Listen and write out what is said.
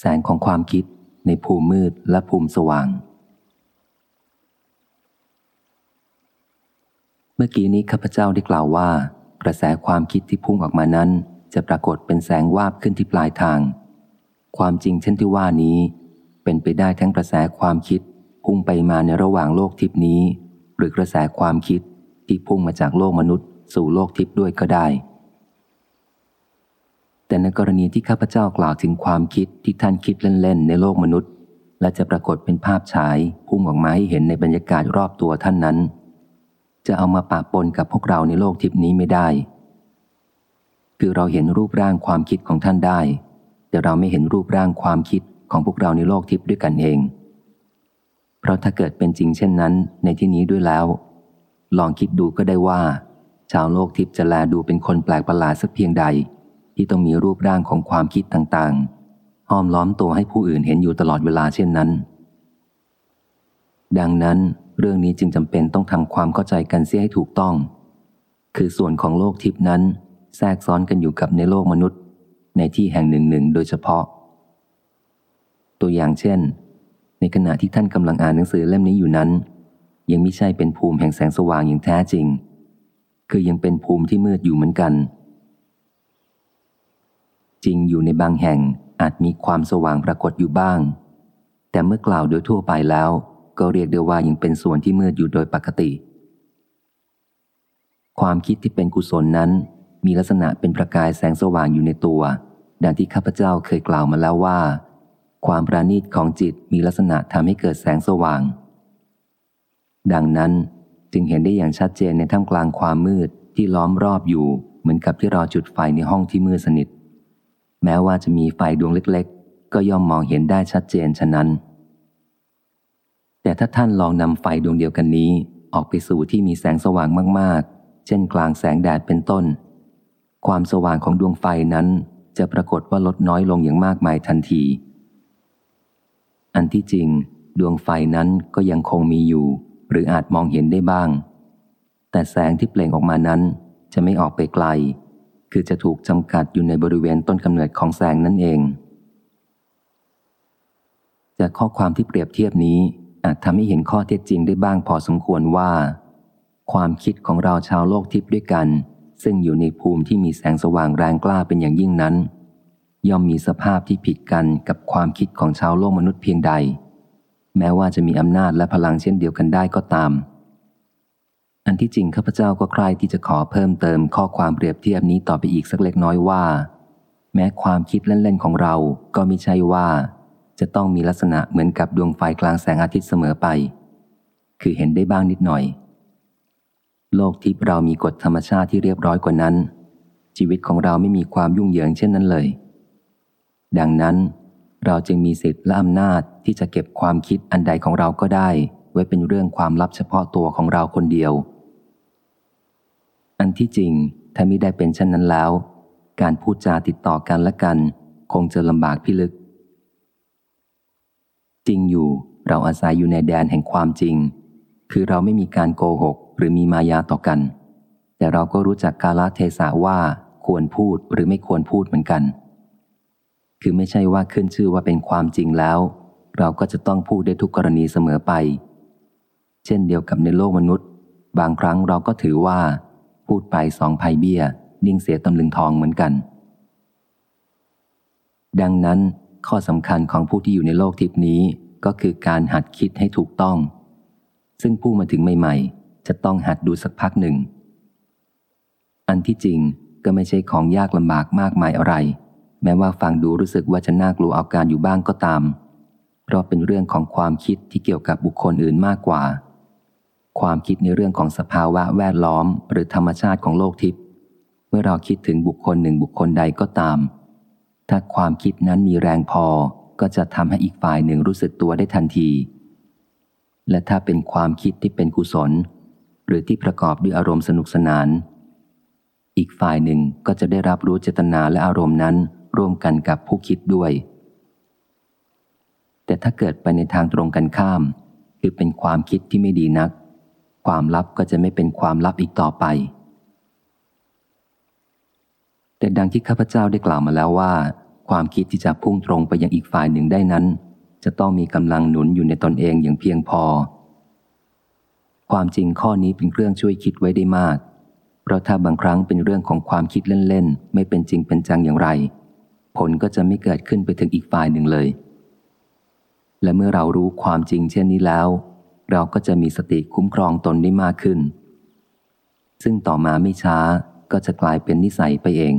แสงของความคิดในภูมิมืดและภูมิสว่าง เมื่อกี้นี้ข้าพเจ้าได้กล่าวว่า กระแสความคิดที่พุ่งออกมานั้น จะปรากฏเป็นแสงวาบขึ้นที่ปลายทาง ความจริงเช่นที่ว่านี้ เป็นไปได้ทั้งกระแสความคิด พุ่งไปมาในระหว่างโลกทิพนี้ หรือกระแสความคิดที่พุ่งมาจากโลกมนุษย์ สู่โลกทิพด้วยก็ได้ แต่ในกรณีที่ข้าพเจ้ากล่าวถึงความคิดที่ท่านคิดเล่นๆ ในโลกมนุษย์ และจะปรากฏเป็นภาพฉายพุ่งออกมาให้เห็นในบรรยากาศรอบตัวท่านนั้น จะเอามาปะปนกับพวกเราในโลกทิพนี้ไม่ได้ คือเราเห็นรูปร่างความคิดของท่านได้ แต่เราไม่เห็นรูปร่างความคิดของพวกเราในโลกทิพด้วยกันเอง เพราะถ้าเกิดเป็นจริงเช่นนั้น ในที่นี้ด้วยแล้ว ลองคิดดูก็ได้ว่า ชาวโลกทิพจะแลดูเป็นคนแปลกประหลาดสักเพียงใด ที่ต้องมีรูปร่างของความคิดต่างๆ ห้อมล้อมตัวให้ผู้อื่นเห็นอยู่ตลอดเวลาเช่นนั้น ดังนั้นเรื่องนี้จึงจำเป็นต้องทำความเข้าใจกันเสียให้ถูกต้อง คือส่วนของโลกทิพนั้น แทรกซ้อนกันอยู่กับในโลกมนุษย์ ในที่แห่งหนึ่งหนึ่งโดยเฉพาะ ตัวอย่างเช่น ในขณะที่ท่านกำลังอ่านหนังสือเล่มนี้อยู่นั้น ยังไม่ใช่เป็นภูมิแห่งแสงสว่างอย่างแท้จริง คือยังเป็นภูมิที่มืดอยู่เหมือนกัน จริงอยู่ในบางแห่งอาจมีความสว่างปรากฏอยู่บ้าง แต่เมื่อกล่าวโดยทั่วไปแล้ว ก็เรียกได้ว่ายังเป็นส่วนที่มืดอยู่โดยปกติ ความคิดที่เป็นกุศลนั้น มีลักษณะเป็นประกายแสงสว่างอยู่ในตัว ดังที่ข้าพเจ้าเคยกล่าวมาแล้วว่า ความประณีตของจิตมีลักษณะทำให้เกิดแสงสว่าง ดังนั้นจึงเห็นได้อย่างชัดเจนในท่ามกลางความมืดที่ล้อมรอบอยู่ เหมือนกับที่เราจุดไฟในห้องที่มืดสนิท แม้ว่าจะมีไฟดวงเล็กๆ ก็ย่อมมองเห็นได้ชัดเจนฉะนั้น แต่ถ้าท่านลองนำไฟดวงเดียวกันนี้ ออกไปสู่ที่มีแสงสว่างมากๆ เช่นกลางแสงแดดเป็นต้น ความสว่างของดวงไฟนั้นจะปรากฏว่าลดน้อยลงอย่างมากมายทันที อันที่จริง ดวงไฟนั้นก็ยังคงมีอยู่ หรืออาจมองเห็นได้บ้าง แต่แสงที่เปล่งออกมานั้นจะไม่ออกไปไกล คือจะถูกจำกัดอยู่ในบริเวณต้นกำเนิดของแสงนั่นเอง จากข้อความที่เปรียบเทียบนี้อาจทำให้เห็นข้อเท็จจริงได้บ้างพอสมควรว่า ความคิดของเราชาวโลกทิพย์ด้วยกัน ซึ่งอยู่ในภูมิที่มีแสงสว่างแรงกล้าเป็นอย่างยิ่งนั้น ย่อมมีสภาพที่ผิดกันกับความคิดของชาวโลกมนุษย์เพียงใด แม้ว่าจะมีอำนาจและพลังเช่นเดียวกันได้ก็ตาม อันที่จริงข้าพเจ้าก็ใคร่ที่จะขอเพิ่มเติมข้อความเปรียบเทียบนี้ต่อไปอีกสักเล็กน้อยว่า แม้ความคิดเล่น ๆ ของเราก็ไม่ใช่ว่า จะต้องมีลักษณะเหมือนกับดวงไฟกลางแสงอาทิตย์เสมอไป คือเห็นได้บ้างนิดหน่อย โลกทิพย์เรามีกฎธรรมชาติที่เรียบร้อยกว่านั้น ชีวิตของเราไม่มีความยุ่งเหยิงเช่นนั้นเลย ดังนั้น เราจึงมีสิทธิ์และอำนาจที่จะเก็บความคิดอันใดของเราก็ได้ ไว้เป็นเรื่องความลับเฉพาะตัวของเราคนเดียว อันที่จริงถ้ามิได้เป็นเช่นนั้นแล้ว การพูดจาติดต่อกันและกัน คงจะลำบากพิลึก จริงอยู่เราอาศัยอยู่ในแดนแห่งความจริง คือเราไม่มีการโกหก หรือมีมายาต่อกัน แต่เราก็รู้จักกาลเทศะว่าควรพูดหรือไม่ควรพูดเหมือนกัน คือไม่ใช่ว่าขึ้นชื่อว่าเป็นความจริงแล้ว เราก็จะต้องพูดได้ทุกกรณีเสมอไป เช่นเดียวกับในโลกมนุษย์ บางครั้งเราก็ถือว่า พูดไปสองภัยเบี้ย นิ่งเสียตำลึงทองเหมือนกัน ดังนั้นข้อสำคัญของผู้ที่อยู่ในโลกทิพนี้ก็คือการหัดคิดให้ถูกต้อง ซึ่งผู้มาถึงใหม่ ๆ จะต้องหัดดูสักพักหนึ่ง อันที่จริงก็ไม่ใช่ของยากลำบากมากมายอะไร แม้ว่าฟังดูรู้สึกว่าจะน่ากลัวเอาการอยู่บ้างก็ตาม เพราะเป็นเรื่องของความคิดที่เกี่ยวกับบุคคลอื่นมากกว่า ความคิดในเรื่องของสภาวะแวดล้อม หรือธรรมชาติของโลกทิพย์เมื่อเราคิดถึงบุคคลหนึ่งบุคคลใดก็ตาม ถ้าความคิดนั้นมีแรงพอก็จะทำให้อีกฝ่ายหนึ่งรู้สึกตัวได้ทันที และถ้าเป็นความคิดที่เป็นกุศล หรือที่ประกอบด้วยอารมณ์สนุกสนาน อีกฝ่ายหนึ่งก็จะได้รับรู้เจตนาและอารมณ์นั้นร่วมกันกับผู้คิดด้วย แต่ถ้าเกิดไปในทางตรงกันข้าม คือเป็นความคิดที่ไม่ดีนัก ความลับก็จะไม่เป็นความลับอีกต่อไป แต่ดังที่ข้าพเจ้าได้กล่าวมาแล้วว่า ความคิดที่จะพุ่งตรงไปยังอีกฝ่ายหนึ่งได้นั้น จะต้องมีกำลังหนุนอยู่ในตนเองอย่างเพียงพอ ความจริงข้อนี้เป็นเครื่องช่วยคิดไว้ได้มาก เพราะถ้าบางครั้งเป็นเรื่องของความคิดเล่นๆไม่เป็นจริงเป็นจังอย่างไร ผลก็จะไม่เกิดขึ้นไปถึงอีกฝ่ายหนึ่งเลย และเมื่อเรารู้ความจริงเช่นนี้แล้ว เราก็จะมีสติคุ้มครองตนได้มากขึ้น ซึ่งต่อมาไม่ช้าก็จะกลายเป็นนิสัยไปเอง